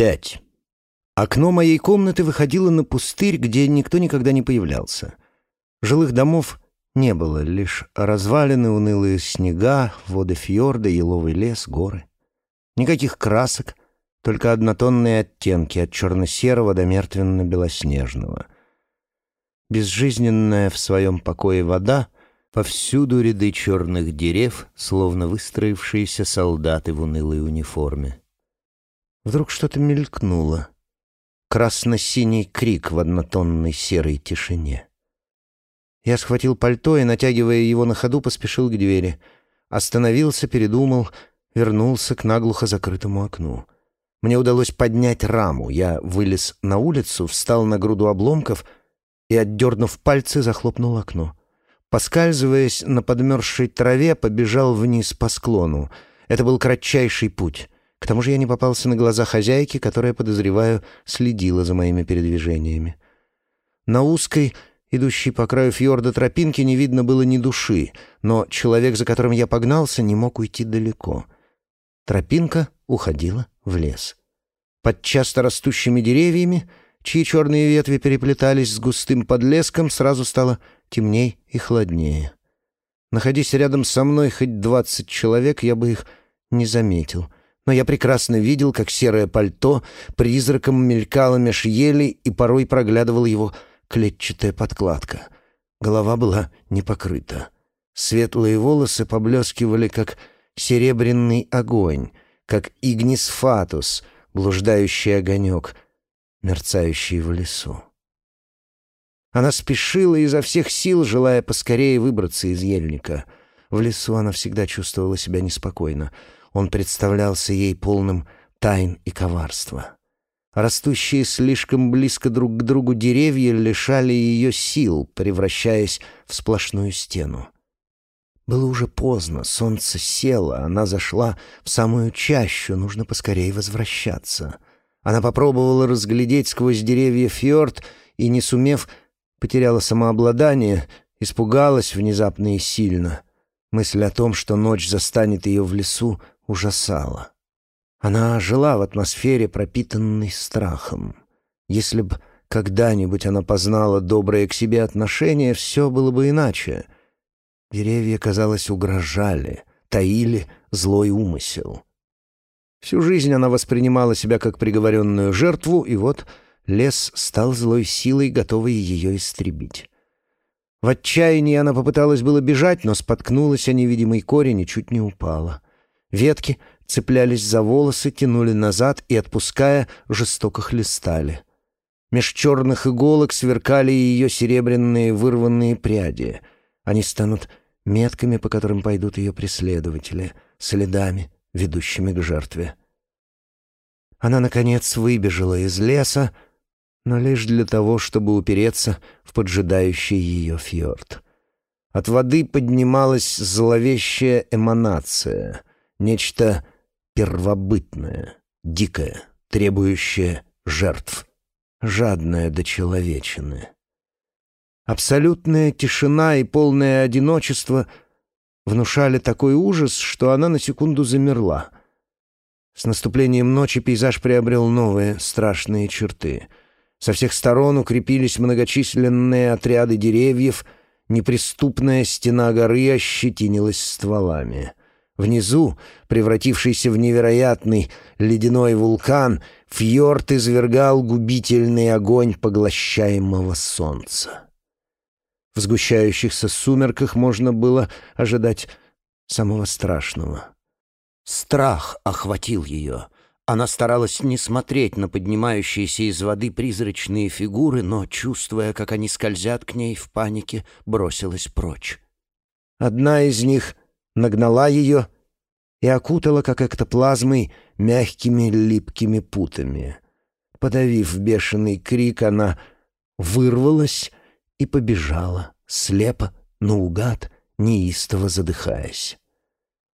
Пять. Окно моей комнаты выходило на пустырь, где никто никогда не появлялся. Жилых домов не было, лишь развалины, унылые снега, воды фьорда, еловый лес, горы. Никаких красок, только однотонные оттенки от черно-серого до мертвенно-белоснежного. Безжизненная в своем покое вода, повсюду ряды черных дерев, словно выстроившиеся солдаты в унылой униформе. Вдруг что-то мелькнуло. Красно-синий крик в однотонной серой тишине. Я схватил пальто и, натягивая его на ходу, поспешил к двери. Остановился, передумал, вернулся к наглухо закрытому окну. Мне удалось поднять раму. Я вылез на улицу, встал на груду обломков и, отдернув пальцы, захлопнул окно. Поскальзываясь на подмерзшей траве, побежал вниз по склону. Это был кратчайший путь. К тому же я не попался на глаза хозяйки, которая, подозреваю, следила за моими передвижениями. На узкой, идущей по краю фьорда тропинки, не видно было ни души, но человек, за которым я погнался, не мог уйти далеко. Тропинка уходила в лес. Под часто растущими деревьями, чьи черные ветви переплетались с густым подлеском, сразу стало темней и холоднее. Находясь рядом со мной хоть двадцать человек, я бы их не заметил — но я прекрасно видел, как серое пальто призраком мелькало меж ели и порой проглядывала его клетчатая подкладка. Голова была не покрыта. Светлые волосы поблескивали, как серебряный огонь, как игнис фатус, блуждающий огонек, мерцающий в лесу. Она спешила изо всех сил, желая поскорее выбраться из ельника. В лесу она всегда чувствовала себя неспокойно — он представлялся ей полным тайн и коварства. Растущие слишком близко друг к другу деревья лишали ее сил, превращаясь в сплошную стену. Было уже поздно, солнце село, она зашла в самую чащу, нужно поскорее возвращаться. Она попробовала разглядеть сквозь деревья фьорд и, не сумев, потеряла самообладание, испугалась внезапно и сильно. Мысль о том, что ночь застанет ее в лесу, ужасало. Она жила в атмосфере, пропитанной страхом. Если бы когда-нибудь она познала доброе к себе отношение, все было бы иначе. Деревья, казалось, угрожали, таили злой умысел. Всю жизнь она воспринимала себя как приговоренную жертву, и вот лес стал злой силой, готовой ее истребить. В отчаянии она попыталась было бежать, но споткнулась о невидимый корень и чуть не упала. Ветки цеплялись за волосы, тянули назад и, отпуская, жестоко хлестали. Меж черных иголок сверкали ее серебряные вырванные пряди. Они станут метками, по которым пойдут ее преследователи, следами, ведущими к жертве. Она, наконец, выбежала из леса, но лишь для того, чтобы упереться в поджидающий ее фьорд. От воды поднималась зловещая эманация — Нечто первобытное, дикое, требующее жертв, жадное до человечины. Абсолютная тишина и полное одиночество внушали такой ужас, что она на секунду замерла. С наступлением ночи пейзаж приобрел новые страшные черты. Со всех сторон укрепились многочисленные отряды деревьев, неприступная стена горы ощетинилась стволами — Внизу, превратившийся в невероятный ледяной вулкан, фьорд извергал губительный огонь поглощаемого солнца. В сгущающихся сумерках можно было ожидать самого страшного. Страх охватил ее. Она старалась не смотреть на поднимающиеся из воды призрачные фигуры, но, чувствуя, как они скользят к ней в панике, бросилась прочь. Одна из них нагнала ее и окутала, как эктоплазмой, мягкими липкими путами. Подавив бешеный крик, она вырвалась и побежала, слепо, наугад, неистово задыхаясь.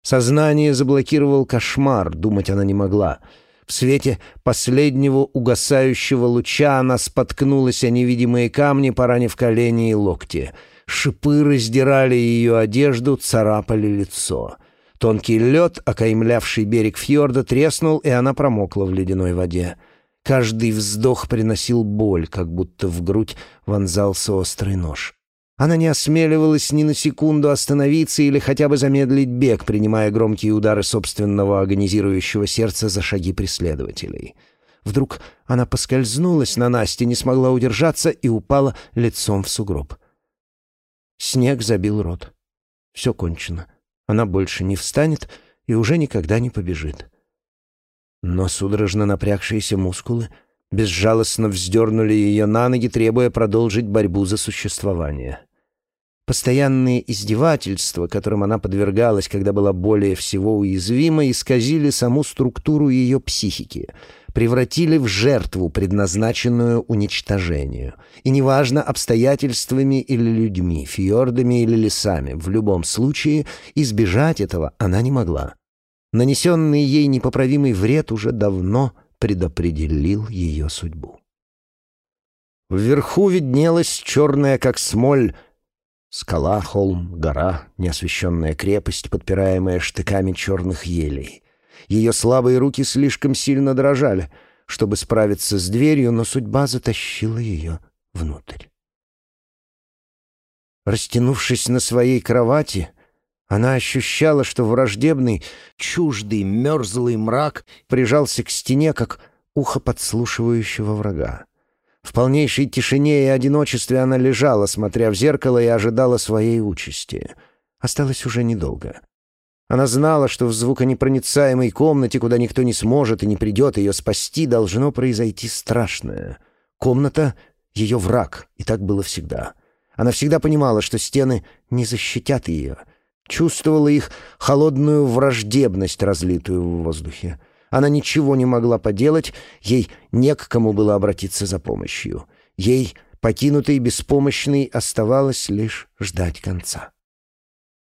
Сознание заблокировал кошмар, думать она не могла. В свете последнего угасающего луча она споткнулась о невидимые камни, поранив колени и локти — Шипы раздирали ее одежду, царапали лицо. Тонкий лед, окаймлявший берег фьорда, треснул, и она промокла в ледяной воде. Каждый вздох приносил боль, как будто в грудь вонзался острый нож. Она не осмеливалась ни на секунду остановиться или хотя бы замедлить бег, принимая громкие удары собственного агонизирующего сердца за шаги преследователей. Вдруг она поскользнулась на Насте, не смогла удержаться и упала лицом в сугроб. Снег забил рот. Все кончено. Она больше не встанет и уже никогда не побежит. Но судорожно напрягшиеся мускулы безжалостно вздернули ее на ноги, требуя продолжить борьбу за существование. Постоянные издевательства, которым она подвергалась, когда была более всего уязвима, исказили саму структуру ее психики, превратили в жертву, предназначенную уничтожению. И неважно, обстоятельствами или людьми, фьордами или лесами, в любом случае избежать этого она не могла. Нанесенный ей непоправимый вред уже давно предопределил ее судьбу. Вверху виднелась черная, как смоль, скала, холм, гора, неосвещенная крепость, подпираемая штыками черных елей. Ее слабые руки слишком сильно дрожали, чтобы справиться с дверью, но судьба затащила ее внутрь. Растянувшись на своей кровати, она ощущала, что враждебный, чуждый, мерзлый мрак прижался к стене, как ухо подслушивающего врага. В полнейшей тишине и одиночестве она лежала, смотря в зеркало, и ожидала своей участи. Осталось уже недолго. Она знала, что в звуконепроницаемой комнате, куда никто не сможет и не придет ее спасти, должно произойти страшное. Комната — ее враг, и так было всегда. Она всегда понимала, что стены не защитят ее — чувствовала их холодную враждебность, разлитую в воздухе. Она ничего не могла поделать, ей не к кому было обратиться за помощью. Ей, покинутой беспомощной, оставалось лишь ждать конца.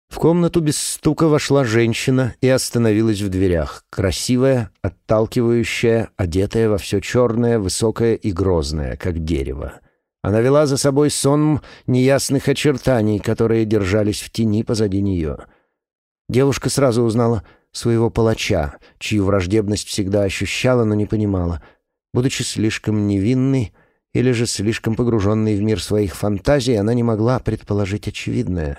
В комнату без стука вошла женщина и остановилась в дверях, красивая, отталкивающая, одетая во все черное, высокое и грозное, как дерево. Она вела за собой сонм неясных очертаний, которые держались в тени позади нее. Девушка сразу узнала своего палача, чью враждебность всегда ощущала, но не понимала. Будучи слишком невинной или же слишком погруженной в мир своих фантазий, она не могла предположить очевидное.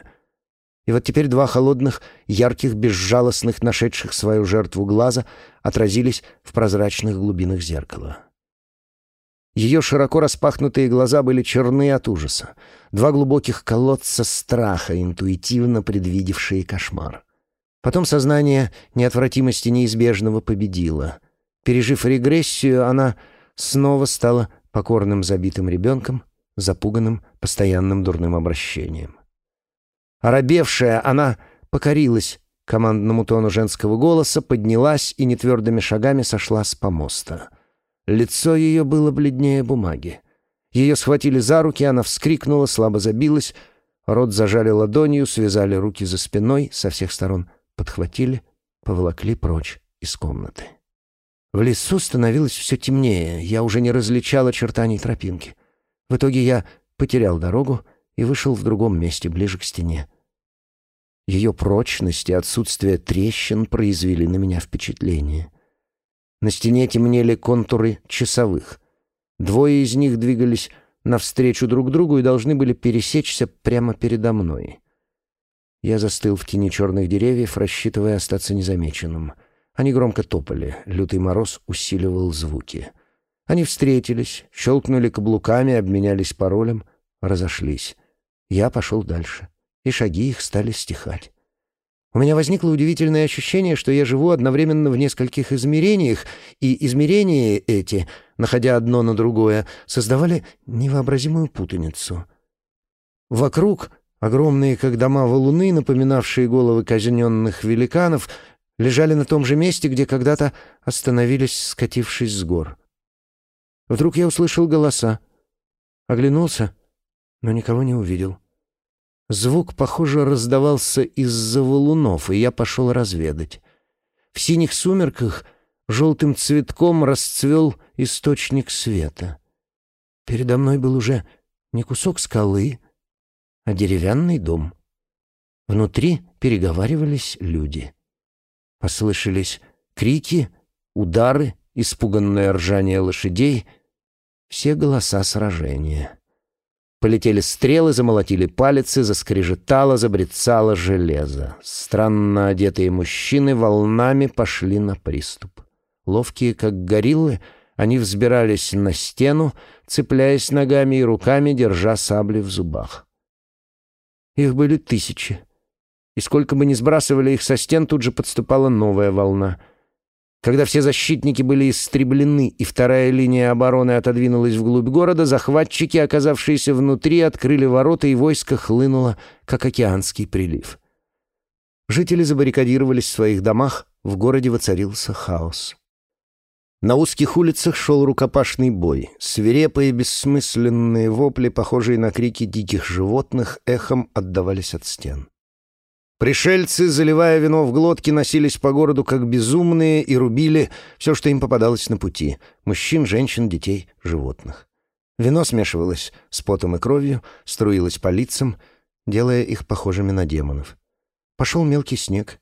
И вот теперь два холодных, ярких, безжалостных, нашедших свою жертву глаза отразились в прозрачных глубинах зеркала. Ее широко распахнутые глаза были черны от ужаса. Два глубоких колодца страха, интуитивно предвидевшие кошмар. Потом сознание неотвратимости неизбежного победило. Пережив регрессию, она снова стала покорным забитым ребенком, запуганным постоянным дурным обращением. Оробевшая, она покорилась командному тону женского голоса, поднялась и нетвердыми шагами сошла с помоста — Лицо ее было бледнее бумаги. Ее схватили за руки, она вскрикнула, слабо забилась, рот зажали ладонью, связали руки за спиной, со всех сторон подхватили, поволокли прочь из комнаты. В лесу становилось все темнее, я уже не различал очертаний тропинки. В итоге я потерял дорогу и вышел в другом месте, ближе к стене. Ее прочность и отсутствие трещин произвели на меня впечатление — на стене темнели контуры часовых. Двое из них двигались навстречу друг другу и должны были пересечься прямо передо мной. Я застыл в тени черных деревьев, рассчитывая остаться незамеченным. Они громко топали, лютый мороз усиливал звуки. Они встретились, щелкнули каблуками, обменялись паролем, разошлись. Я пошел дальше, и шаги их стали стихать. У меня возникло удивительное ощущение, что я живу одновременно в нескольких измерениях, и измерения эти, находя одно на другое, создавали невообразимую путаницу. Вокруг огромные, как дома валуны, напоминавшие головы казненных великанов, лежали на том же месте, где когда-то остановились, скатившись с гор. Вдруг я услышал голоса. Оглянулся, но никого не увидел. Звук, похоже, раздавался из-за валунов, и я пошел разведать. В синих сумерках желтым цветком расцвел источник света. Передо мной был уже не кусок скалы, а деревянный дом. Внутри переговаривались люди. Послышались крики, удары испуганное ржание лошадей, все голоса сражения. Полетели стрелы, замолотили палицы, заскрежетало, забрецало железо. Странно одетые мужчины волнами пошли на приступ. Ловкие, как гориллы, они взбирались на стену, цепляясь ногами и руками, держа сабли в зубах. Их были тысячи. И сколько бы ни сбрасывали их со стен, тут же подступала новая волна — когда все защитники были истреблены и вторая линия обороны отодвинулась вглубь города, захватчики, оказавшиеся внутри, открыли ворота, и войско хлынуло, как океанский прилив. Жители забаррикадировались в своих домах, в городе воцарился хаос. На узких улицах шел рукопашный бой. Свирепые бессмысленные вопли, похожие на крики диких животных, эхом отдавались от стен. Пришельцы, заливая вино в глотки, носились по городу как безумные и рубили все, что им попадалось на пути — мужчин, женщин, детей, животных. Вино смешивалось с потом и кровью, струилось по лицам, делая их похожими на демонов. Пошел мелкий снег.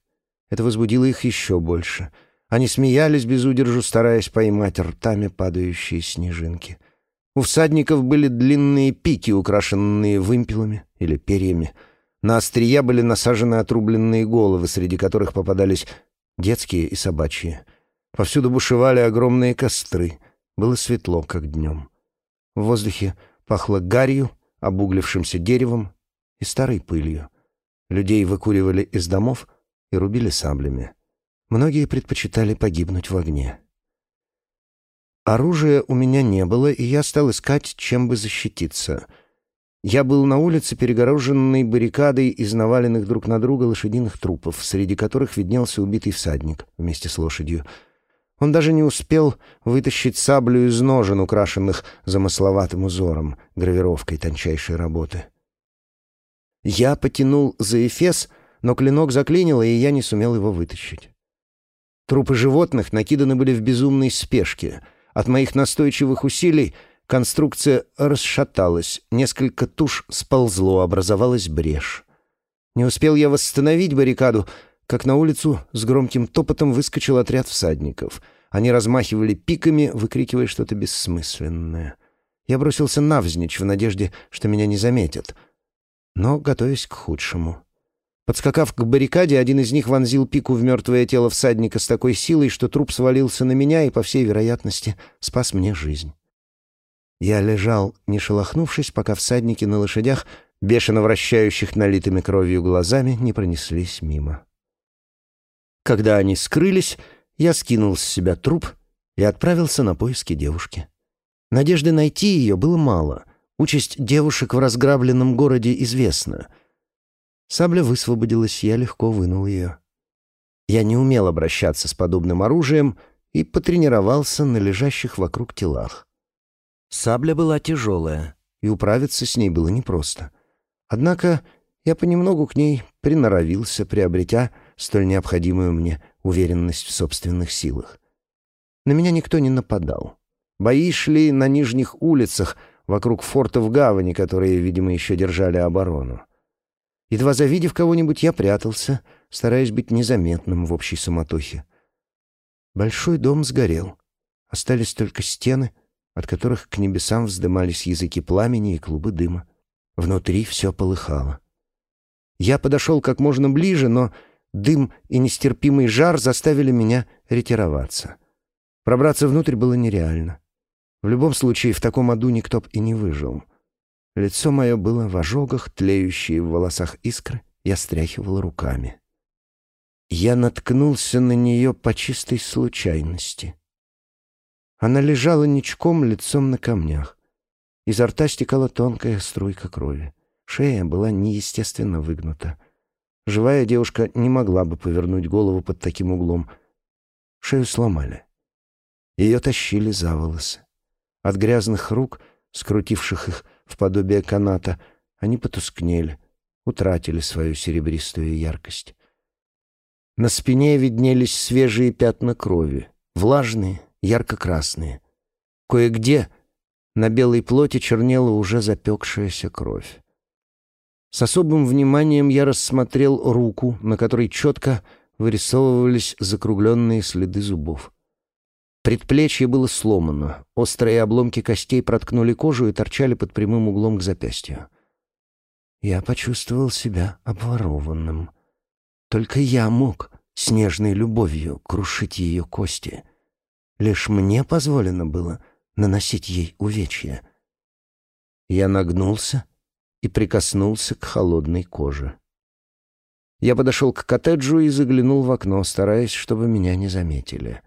Это возбудило их еще больше. Они смеялись без удержу, стараясь поймать ртами падающие снежинки. У всадников были длинные пики, украшенные вымпелами или перьями — на острия были насажены отрубленные головы, среди которых попадались детские и собачьи. Повсюду бушевали огромные костры. Было светло, как днем. В воздухе пахло гарью, обуглившимся деревом и старой пылью. Людей выкуривали из домов и рубили саблями. Многие предпочитали погибнуть в огне. Оружия у меня не было, и я стал искать, чем бы защититься — я был на улице, перегороженной баррикадой из наваленных друг на друга лошадиных трупов, среди которых виднелся убитый всадник вместе с лошадью. Он даже не успел вытащить саблю из ножен, украшенных замысловатым узором, гравировкой тончайшей работы. Я потянул за эфес, но клинок заклинило, и я не сумел его вытащить. Трупы животных накиданы были в безумной спешке. От моих настойчивых усилий Конструкция расшаталась, несколько туш сползло, образовалась брешь. Не успел я восстановить баррикаду, как на улицу с громким топотом выскочил отряд всадников. Они размахивали пиками, выкрикивая что-то бессмысленное. Я бросился навзничь в надежде, что меня не заметят, но готовясь к худшему. Подскакав к баррикаде, один из них вонзил пику в мертвое тело всадника с такой силой, что труп свалился на меня и, по всей вероятности, спас мне жизнь. Я лежал, не шелохнувшись, пока всадники на лошадях, бешено вращающих налитыми кровью глазами, не пронеслись мимо. Когда они скрылись, я скинул с себя труп и отправился на поиски девушки. Надежды найти ее было мало. Участь девушек в разграбленном городе известна. Сабля высвободилась, я легко вынул ее. Я не умел обращаться с подобным оружием и потренировался на лежащих вокруг телах. Сабля была тяжелая, и управиться с ней было непросто. Однако я понемногу к ней приноровился, приобретя столь необходимую мне уверенность в собственных силах. На меня никто не нападал. Бои шли на нижних улицах, вокруг форта в гавани, которые, видимо, еще держали оборону. Едва завидев кого-нибудь, я прятался, стараясь быть незаметным в общей суматохе. Большой дом сгорел. Остались только стены — от которых к небесам вздымались языки пламени и клубы дыма. Внутри все полыхало. Я подошел как можно ближе, но дым и нестерпимый жар заставили меня ретироваться. Пробраться внутрь было нереально. В любом случае, в таком аду никто б и не выжил. Лицо мое было в ожогах, тлеющие в волосах искры, я стряхивал руками. Я наткнулся на нее по чистой случайности. Она лежала ничком, лицом на камнях. Изо рта стекала тонкая струйка крови. Шея была неестественно выгнута. Живая девушка не могла бы повернуть голову под таким углом. Шею сломали. Ее тащили за волосы. От грязных рук, скрутивших их в подобие каната, они потускнели, утратили свою серебристую яркость. На спине виднелись свежие пятна крови, влажные, ярко-красные. Кое-где на белой плоти чернела уже запекшаяся кровь. С особым вниманием я рассмотрел руку, на которой четко вырисовывались закругленные следы зубов. Предплечье было сломано, острые обломки костей проткнули кожу и торчали под прямым углом к запястью. Я почувствовал себя обворованным. Только я мог с нежной любовью крушить ее кости. Лишь мне позволено было наносить ей увечья. Я нагнулся и прикоснулся к холодной коже. Я подошел к коттеджу и заглянул в окно, стараясь, чтобы меня не заметили.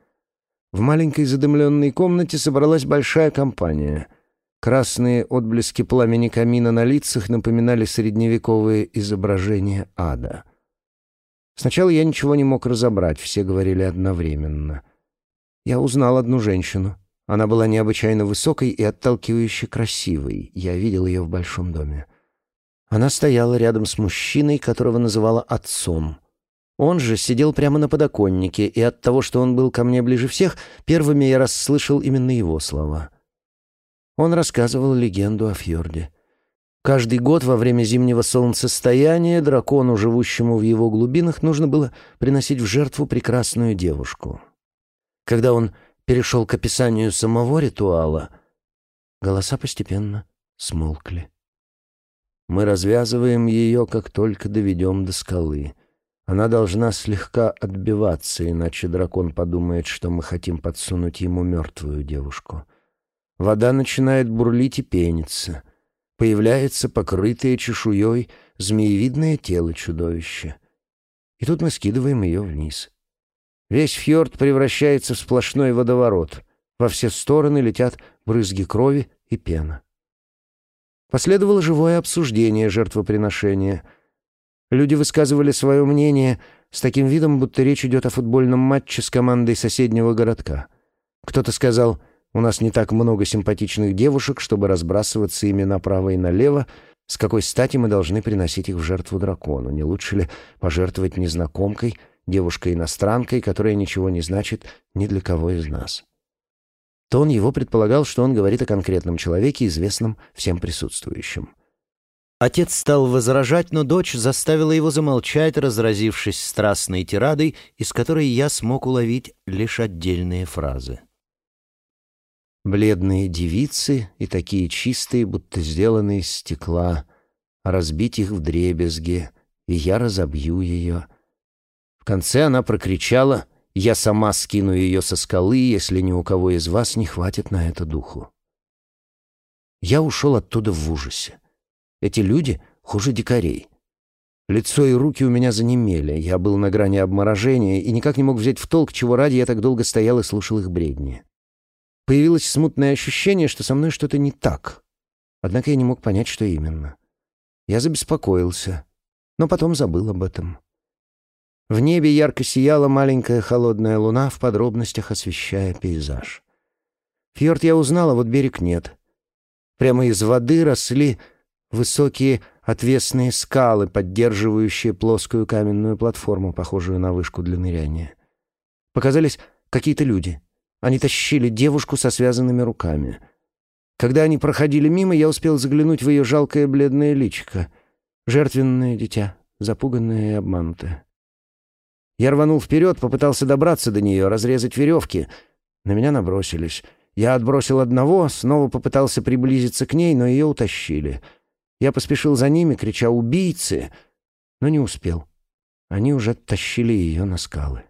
В маленькой задымленной комнате собралась большая компания. Красные отблески пламени камина на лицах напоминали средневековые изображения ада. Сначала я ничего не мог разобрать, все говорили одновременно. Я узнал одну женщину. Она была необычайно высокой и отталкивающе красивой. Я видел ее в большом доме. Она стояла рядом с мужчиной, которого называла отцом. Он же сидел прямо на подоконнике, и от того, что он был ко мне ближе всех, первыми я расслышал именно его слова. Он рассказывал легенду о фьорде. Каждый год во время зимнего солнцестояния дракону, живущему в его глубинах, нужно было приносить в жертву прекрасную девушку. Когда он перешел к описанию самого ритуала, голоса постепенно смолкли. Мы развязываем ее, как только доведем до скалы. Она должна слегка отбиваться, иначе дракон подумает, что мы хотим подсунуть ему мертвую девушку. Вода начинает бурлить и пениться. Появляется покрытое чешуей змеевидное тело чудовища. И тут мы скидываем ее вниз. Весь фьорд превращается в сплошной водоворот. Во все стороны летят брызги крови и пена. Последовало живое обсуждение жертвоприношения. Люди высказывали свое мнение с таким видом, будто речь идет о футбольном матче с командой соседнего городка. Кто-то сказал, у нас не так много симпатичных девушек, чтобы разбрасываться ими направо и налево, с какой стати мы должны приносить их в жертву дракону? Не лучше ли пожертвовать незнакомкой, девушкой-иностранкой, которая ничего не значит ни для кого из нас? Тон его предполагал, что он говорит о конкретном человеке, известном всем присутствующим. Отец стал возражать, но дочь заставила его замолчать, разразившись страстной тирадой, из которой я смог уловить лишь отдельные фразы. Бледные девицы и такие чистые, будто сделанные из стекла, разбить их в дребезги, и я разобью ее. В конце она прокричала — я сама скину ее со скалы, если ни у кого из вас не хватит на это духу. Я ушел оттуда в ужасе. Эти люди хуже дикарей. Лицо и руки у меня занемели, я был на грани обморожения и никак не мог взять в толк, чего ради я так долго стоял и слушал их бредни. Появилось смутное ощущение, что со мной что-то не так. Однако я не мог понять, что именно. Я забеспокоился, но потом забыл об этом. В небе ярко сияла маленькая холодная луна, в подробностях освещая пейзаж. Фьорд я узнала, вот берег нет. Прямо из воды росли высокие отвесные скалы, поддерживающие плоскую каменную платформу, похожую на вышку для ныряния. Показались какие-то люди. Они тащили девушку со связанными руками. Когда они проходили мимо, я успел заглянуть в ее жалкое бледное личико. Жертвенное дитя, запуганное и обманутое. Я рванул вперед, попытался добраться до нее, разрезать веревки. На меня набросились. Я отбросил одного, снова попытался приблизиться к ней, но ее утащили. Я поспешил за ними, крича «Убийцы!», но не успел. Они уже тащили ее на скалы.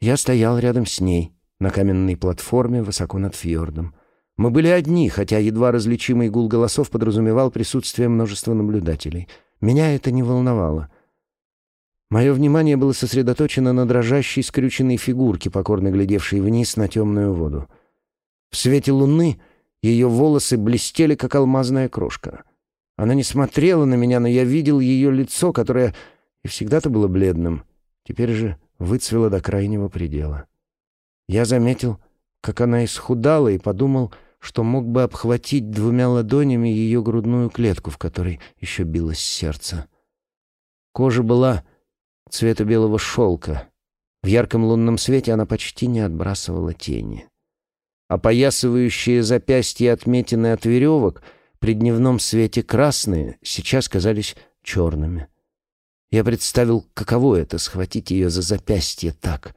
Я стоял рядом с ней, на каменной платформе, высоко над фьордом. Мы были одни, хотя едва различимый гул голосов подразумевал присутствие множества наблюдателей. Меня это не волновало. Мое внимание было сосредоточено на дрожащей скрюченной фигурке, покорно глядевшей вниз на темную воду. В свете луны ее волосы блестели, как алмазная крошка. Она не смотрела на меня, но я видел ее лицо, которое и всегда-то было бледным, теперь же выцвело до крайнего предела. Я заметил, как она исхудала, и подумал, что мог бы обхватить двумя ладонями ее грудную клетку, в которой еще билось сердце. Кожа была цвета белого шелка. В ярком лунном свете она почти не отбрасывала тени. Опоясывающие запястья отметины от веревок при дневном свете красные сейчас казались черными. Я представил, каково это — схватить ее за запястье так,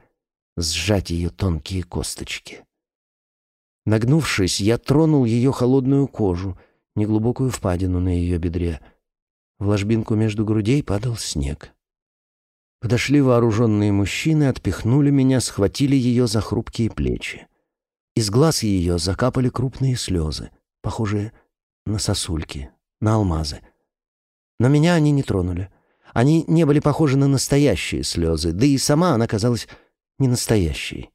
сжать ее тонкие косточки. Нагнувшись, я тронул ее холодную кожу, неглубокую впадину на ее бедре. В ложбинку между грудей падал снег. Подошли вооруженные мужчины, отпихнули меня, схватили ее за хрупкие плечи. Из глаз ее закапали крупные слезы, похожие на сосульки, на алмазы. Но меня они не тронули. Они не были похожи на настоящие слезы, да и сама она казалась не настоящей.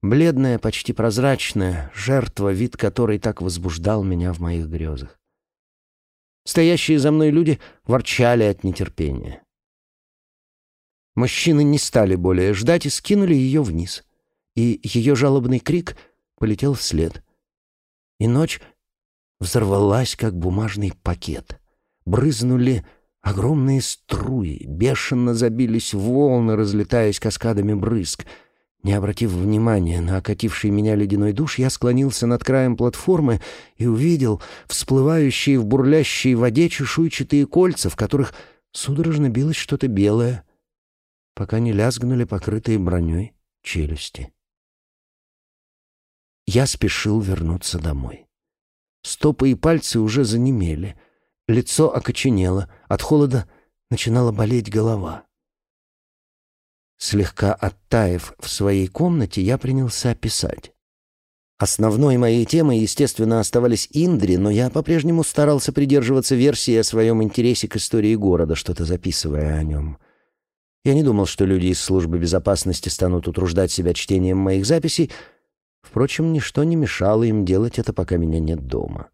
Бледная, почти прозрачная, жертва, вид которой так возбуждал меня в моих грезах. Стоящие за мной люди ворчали от нетерпения. Мужчины не стали более ждать и скинули ее вниз. И ее жалобный крик полетел вслед. И ночь взорвалась, как бумажный пакет. Брызнули огромные струи, бешено забились волны, разлетаясь каскадами брызг — не обратив внимания на окативший меня ледяной душ, я склонился над краем платформы и увидел всплывающие в бурлящей воде чешуйчатые кольца, в которых судорожно билось что-то белое, пока не лязгнули покрытые броней челюсти. Я спешил вернуться домой. Стопы и пальцы уже занемели, лицо окоченело, от холода начинала болеть голова — Слегка оттаив в своей комнате, я принялся писать. Основной моей темой, естественно, оставались Индри, но я по-прежнему старался придерживаться версии о своем интересе к истории города, что-то записывая о нем. Я не думал, что люди из службы безопасности станут утруждать себя чтением моих записей. Впрочем, ничто не мешало им делать это, пока меня нет дома.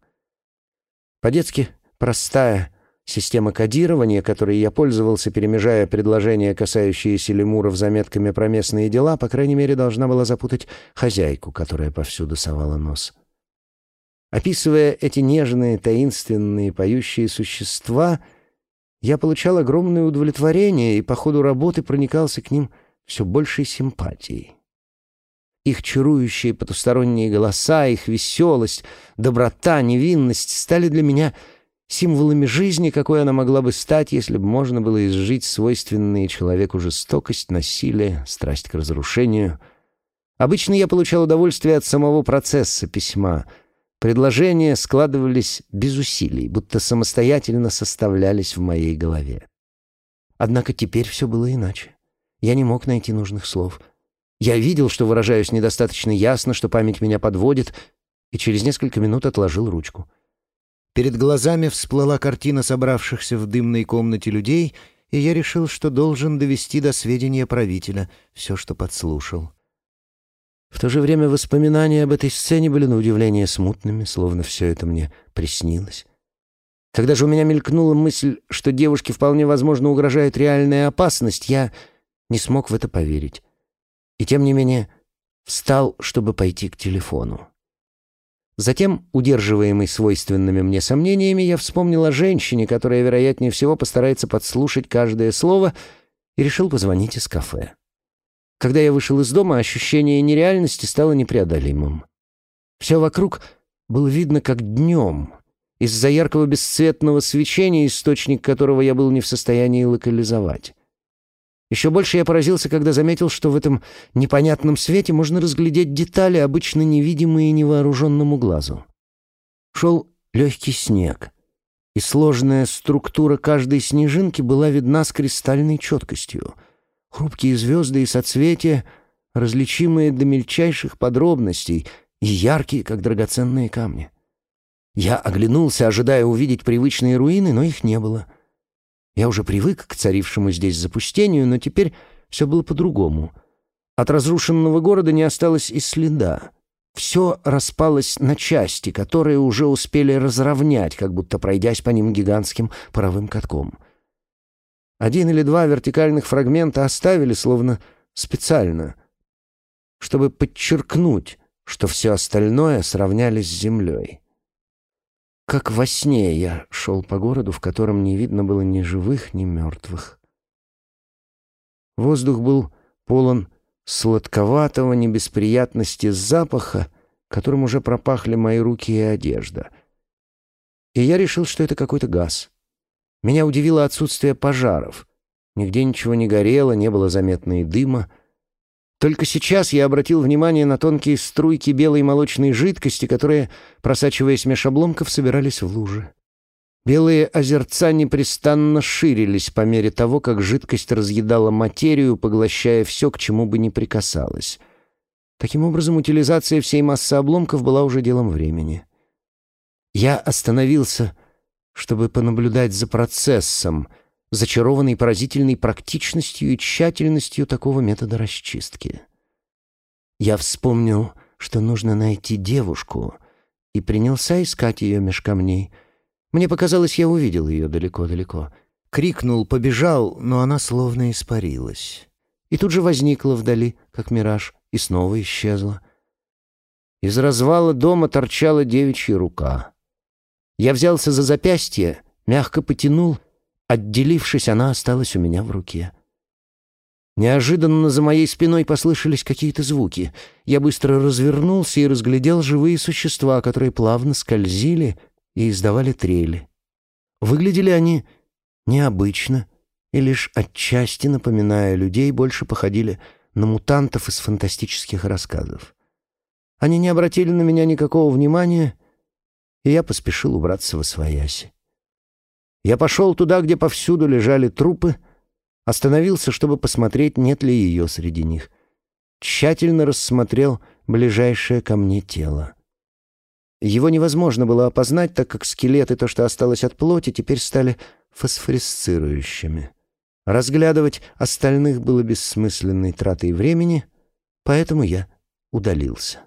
По-детски простая, Система кодирования, которой я пользовался, перемежая предложения, касающиеся лемуров, заметками про местные дела, по крайней мере, должна была запутать хозяйку, которая повсюду совала нос. Описывая эти нежные, таинственные, поющие существа, я получал огромное удовлетворение и по ходу работы проникался к ним все большей симпатией. Их чарующие потусторонние голоса, их веселость, доброта, невинность стали для меня — символами жизни, какой она могла бы стать, если бы можно было изжить свойственные человеку жестокость, насилие, страсть к разрушению. Обычно я получал удовольствие от самого процесса письма. Предложения складывались без усилий, будто самостоятельно составлялись в моей голове. Однако теперь все было иначе. Я не мог найти нужных слов. Я видел, что выражаюсь недостаточно ясно, что память меня подводит, и через несколько минут отложил ручку. Перед глазами всплыла картина собравшихся в дымной комнате людей, и я решил, что должен довести до сведения правителя все, что подслушал. В то же время воспоминания об этой сцене были на удивление смутными, словно все это мне приснилось. Когда же у меня мелькнула мысль, что девушке вполне возможно угрожает реальная опасность, я не смог в это поверить. И тем не менее встал, чтобы пойти к телефону. Затем, удерживаемый свойственными мне сомнениями, я вспомнил о женщине, которая, вероятнее всего, постарается подслушать каждое слово, и решил позвонить из кафе. Когда я вышел из дома, ощущение нереальности стало непреодолимым. Все вокруг было видно как днем, из-за яркого бесцветного свечения, источник которого я был не в состоянии локализовать. Еще больше я поразился, когда заметил, что в этом непонятном свете можно разглядеть детали, обычно невидимые невооруженному глазу. Шел легкий снег, и сложная структура каждой снежинки была видна с кристальной четкостью. Хрупкие звезды и соцветия, различимые до мельчайших подробностей и яркие, как драгоценные камни. Я оглянулся, ожидая увидеть привычные руины, но их не было — я уже привык к царившему здесь запустению, но теперь все было по-другому. От разрушенного города не осталось и следа. Все распалось на части, которые уже успели разровнять, как будто пройдясь по ним гигантским паровым катком. Один или два вертикальных фрагмента оставили словно специально, чтобы подчеркнуть, что все остальное сравнялись с землей. Как во сне я шел по городу, в котором не видно было ни живых, ни мертвых. Воздух был полон сладковатого небесприятности запаха, которым уже пропахли мои руки и одежда. И я решил, что это какой-то газ. Меня удивило отсутствие пожаров. Нигде ничего не горело, не было заметно и дыма. Только сейчас я обратил внимание на тонкие струйки белой молочной жидкости, которые, просачиваясь меж обломков, собирались в лужи. Белые озерца непрестанно ширились по мере того, как жидкость разъедала материю, поглощая все, к чему бы ни прикасалась. Таким образом, утилизация всей массы обломков была уже делом времени. Я остановился, чтобы понаблюдать за процессом, зачарованный поразительной практичностью и тщательностью такого метода расчистки. Я вспомнил, что нужно найти девушку, и принялся искать ее меж камней — мне показалось, я увидел ее далеко-далеко. Крикнул, побежал, но она словно испарилась. И тут же возникла вдали, как мираж, и снова исчезла. Из развала дома торчала девичья рука. Я взялся за запястье, мягко потянул. Отделившись, она осталась у меня в руке. Неожиданно за моей спиной послышались какие-то звуки. Я быстро развернулся и разглядел живые существа, которые плавно скользили и издавали трели. Выглядели они необычно и лишь отчасти, напоминая людей, больше походили на мутантов из фантастических рассказов. Они не обратили на меня никакого внимания, и я поспешил убраться во свояси. Я пошел туда, где повсюду лежали трупы, остановился, чтобы посмотреть, нет ли ее среди них. Тщательно рассмотрел ближайшее ко мне тело. Его невозможно было опознать, так как скелеты, то, что осталось от плоти, теперь стали фосфоресцирующими. Разглядывать остальных было бессмысленной тратой времени, поэтому я удалился.